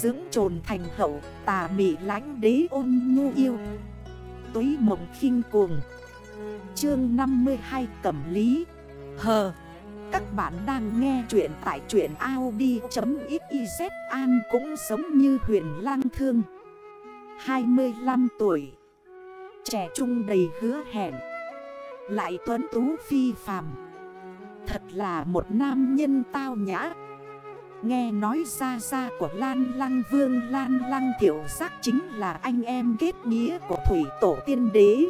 Dưỡng trồn thành hậu, tà mị lánh đế ôn nhu yêu. Túy mộng khinh cuồng. Chương 52 Cẩm Lý. Hờ, Các bạn đang nghe chuyện tại chuyện Audi.xyz An cũng giống như huyền lang thương. 25 tuổi. Trẻ trung đầy hứa hẹn. Lại tuấn tú phi phàm. Thật là một nam nhân tao nhã. Nghe nói ra ra của Lan Lăng Vương, Lan Lăng Tiểu Giác chính là anh em kết nghĩa của Thủy Tổ Tiên Đế.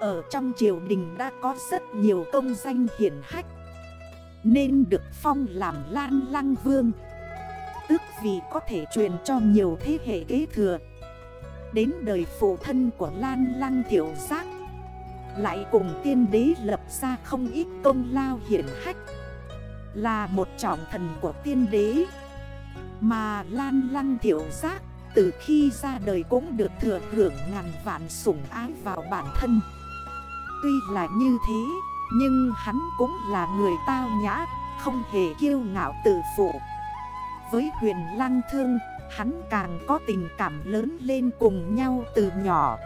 Ở trong triều đình đã có rất nhiều công danh hiển hách, Nên được phong làm Lan Lăng Vương. Tức vì có thể truyền cho nhiều thế hệ kế thừa. Đến đời phụ thân của Lan Lăng Tiểu Giác, Lại cùng tiên đế lập ra không ít công lao hiển hách là một trọng thần của tiên đế. Mà Lan Lăng Thiểu Giác, từ khi ra đời cũng được thừa hưởng ngàn vạn sủng ái vào bản thân. Tuy là như thế, Nhưng hắn cũng là người tao nhã, Không hề kiêu ngạo tự phụ. Với huyền lăng thương, Hắn càng có tình cảm lớn lên cùng nhau từ nhỏ.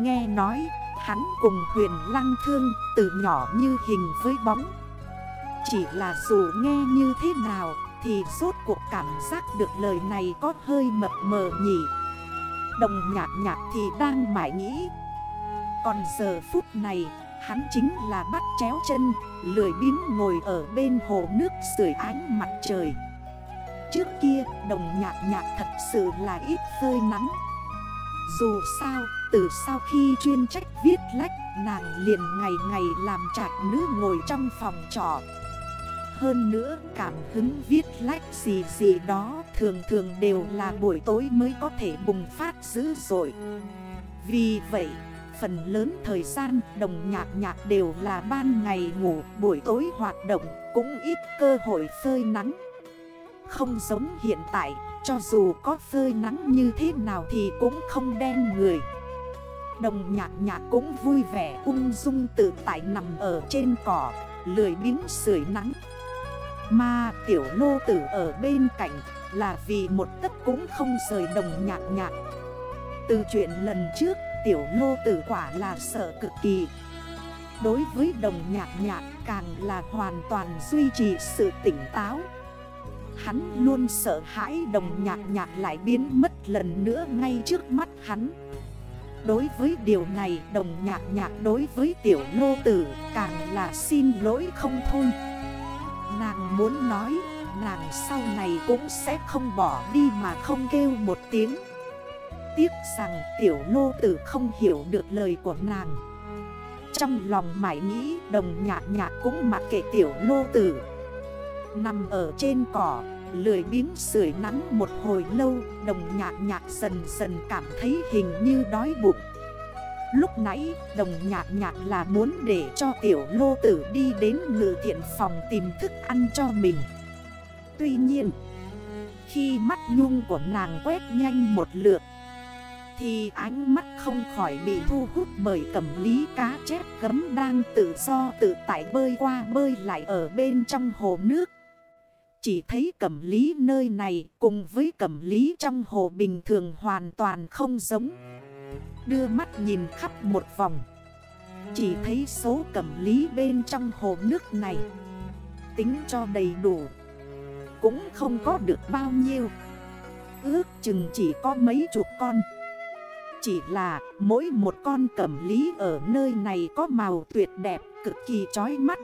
Nghe nói, hắn cùng huyền lăng thương từ nhỏ như hình với bóng chỉ là dù nghe như thế nào Thì suốt cuộc cảm giác được lời này có hơi mập mờ nhỉ. Đồng nhạc nhạc thì đang mải nghĩ. Còn giờ phút này Hắn chính là bắt chéo chân Lười biến ngồi ở bên hồ nước sưởi ánh mặt trời. Trước kia đồng nhạc nhạc thật sự là ít phơi nắng. Dù sao, từ sau khi chuyên trách viết lách Nàng liền ngày ngày làm trạc nữ ngồi trong phòng trọ hơn nữa, cảm hứng viết lách gì gì đó thường thường đều là buổi tối mới có thể bùng phát dữ dội. Vì vậy, phần lớn thời gian đồng nhạc nhạc đều là ban ngày ngủ, buổi tối hoạt động cũng ít cơ hội phơi nắng. Không giống hiện tại, cho dù có phơi nắng như thế nào thì cũng không đen người. Đồng nhạc nhạc cũng vui vẻ, ung dung tự tại nằm ở trên cỏ, Lười biến sưởi nắng mà tiểu lô tử ở bên cạnh là vì một tấc cũng không rời đồng nhạc nhạc. Từ chuyện lần trước, tiểu lô tử quả là sợ cực kỳ. Đối với đồng nhạc nhạc càng là hoàn toàn duy trì sự tỉnh táo. Hắn luôn sợ hãi đồng nhạc nhạc lại biến mất lần nữa ngay trước mắt hắn. Đối với điều này, đồng nhạc nhạc đối với tiểu lô tử càng là xin lỗi không thôi. Nàng muốn nói, Nàng sau này cũng sẽ không bỏ đi mà không kêu một tiếng. Tiếc rằng tiểu lô tử không hiểu được lời của nàng. Trong lòng mãi nghĩ đồng nhạc nhạc cũng mặc kệ tiểu lô tử. Nằm ở trên cỏ, Lười biến sưởi nắng một hồi lâu, Đồng nhạc nhạc dần dần cảm thấy hình như đói bụng. Lúc nãy, đồng nhạc nhạc là muốn để cho tiểu lô tử đi đến ngự thiện phòng tìm thức ăn cho mình. Tuy nhiên, Khi mắt nhung của nàng quét nhanh một lượt, Thì ánh mắt không khỏi bị thu hút bởi cẩm lý cá chép gấm đang tự do tự tại bơi qua bơi lại ở bên trong hồ nước. Chỉ thấy cẩm lý nơi này cùng với cẩm lý trong hồ bình thường hoàn toàn không giống. Đưa mắt nhìn khắp một vòng. Chỉ thấy số cẩm lý bên trong hồ nước này. Tính cho đầy đủ. Cũng không có được bao nhiêu. Ước chừng chỉ có mấy chục con. Chỉ là mỗi một con cẩm lý ở nơi này có màu tuyệt đẹp cực kỳ chói mắt.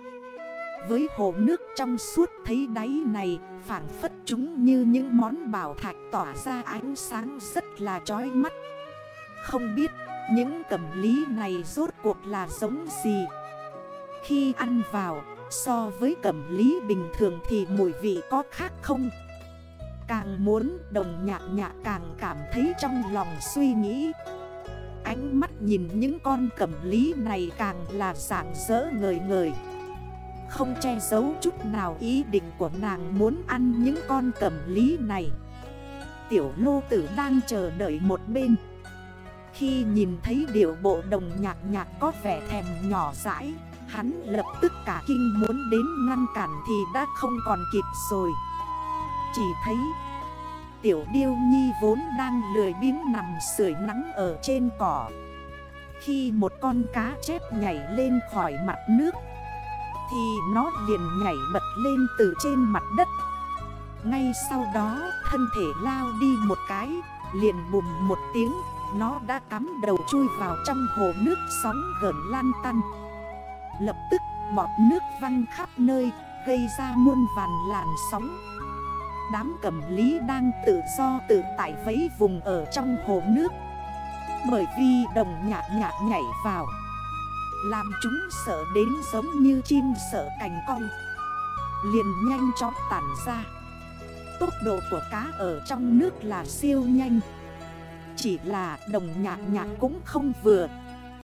Với hồ nước trong suốt thấy đáy này phản phất chúng như những món bảo thạch tỏa ra ánh sáng rất là chói mắt không biết, những cẩm lý này rốt cuộc là giống gì? Khi ăn vào, so với cẩm lý bình thường thì mùi vị có khác không? Càng muốn đồng nhạc nhạc càng cảm thấy trong lòng suy nghĩ. Ánh mắt nhìn những con cẩm lý này càng là sảng rỡ ngời ngời. Không che giấu chút nào ý định của nàng muốn ăn những con cẩm lý này. Tiểu lô tử đang chờ đợi một bên khi nhìn thấy điệu bộ đồng nhạc nhạc có vẻ thèm nhỏ dãi, Hắn lập tức cả kinh muốn đến ngăn cản thì đã không còn kịp rồi. Chỉ thấy, Tiểu điêu nhi vốn đang lười biếng nằm sưởi nắng ở trên cỏ. Khi một con cá chép nhảy lên khỏi mặt nước, Thì nó liền nhảy bật lên từ trên mặt đất. Ngay sau đó, thân thể lao đi một cái, Liền bùm một tiếng. Nó đã cắm đầu chui vào trong hồ nước sóng gần lan tăn. Lập tức, bọt nước văng khắp nơi, Gây ra muôn vàn làn sóng. Đám cẩm lý đang tự do tự tại vấy vùng ở trong hồ nước. Bởi vì đồng nhạc nhạc nhảy vào, Làm chúng sợ đến giống như chim sợ cành cong. Liền nhanh chóng tản ra. Tốc độ của cá ở trong nước là siêu nhanh. Chỉ là đồng nhạc nhạc cũng không vừa.